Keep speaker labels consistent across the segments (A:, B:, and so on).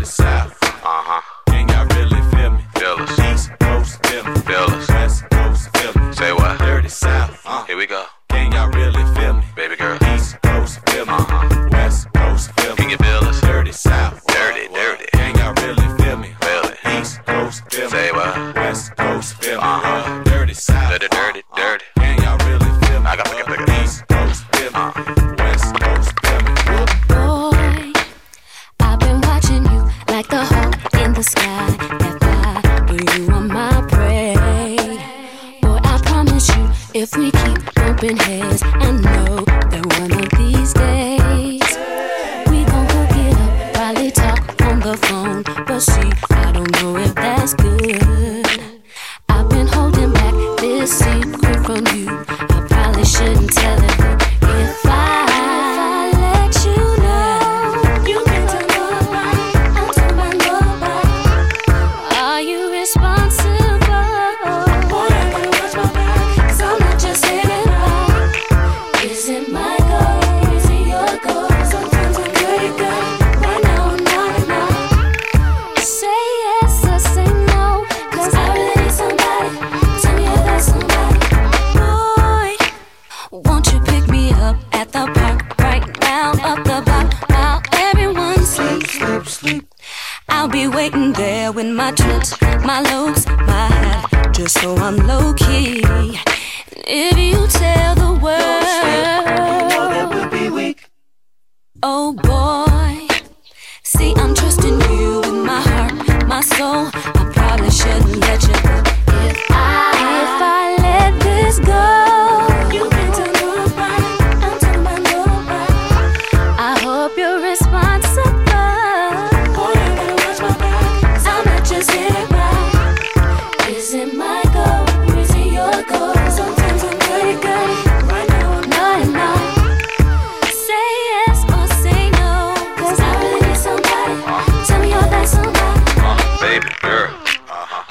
A: the south.
B: the sky. You are my prey. Boy, I promise you, if we keep bumping heads. be waiting there with my tricks, my looks, my hat, just so I'm low key. If you tell the world, oh boy, see I'm trusting you with my heart, my soul. I probably shouldn't let you.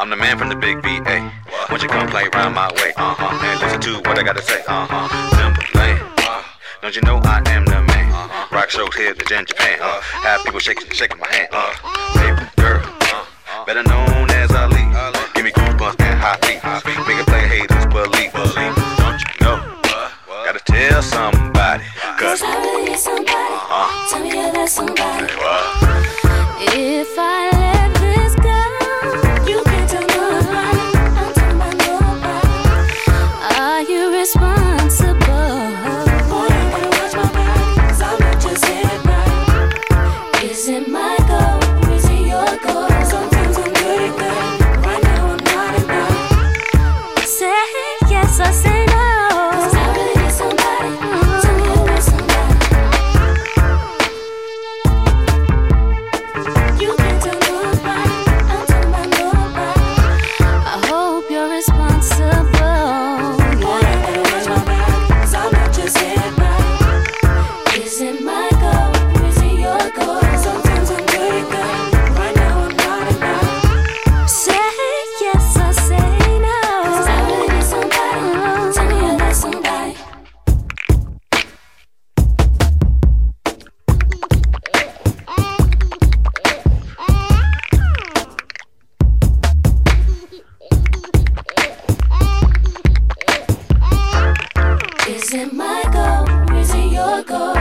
B: I'm
C: the man from the big VA. Won't you come play around my way? Uh huh. And listen to what I gotta say. Uh-huh. Uh huh. Simple. Don't you know I am the man? Uh-huh. Rock shows here, in Japan. Uh, have people shaking, shaking my hand. Uh, baby girl, uh, better known as Ali. Give me goosebumps and hot beats. Make a play haters believe. believe. Don't you know? Uh, gotta tell somebody. Cause,
B: Cause I really need somebody. Uh-huh. Tell me you're that somebody. Uh-huh. If I cosas my goal, raising your goal.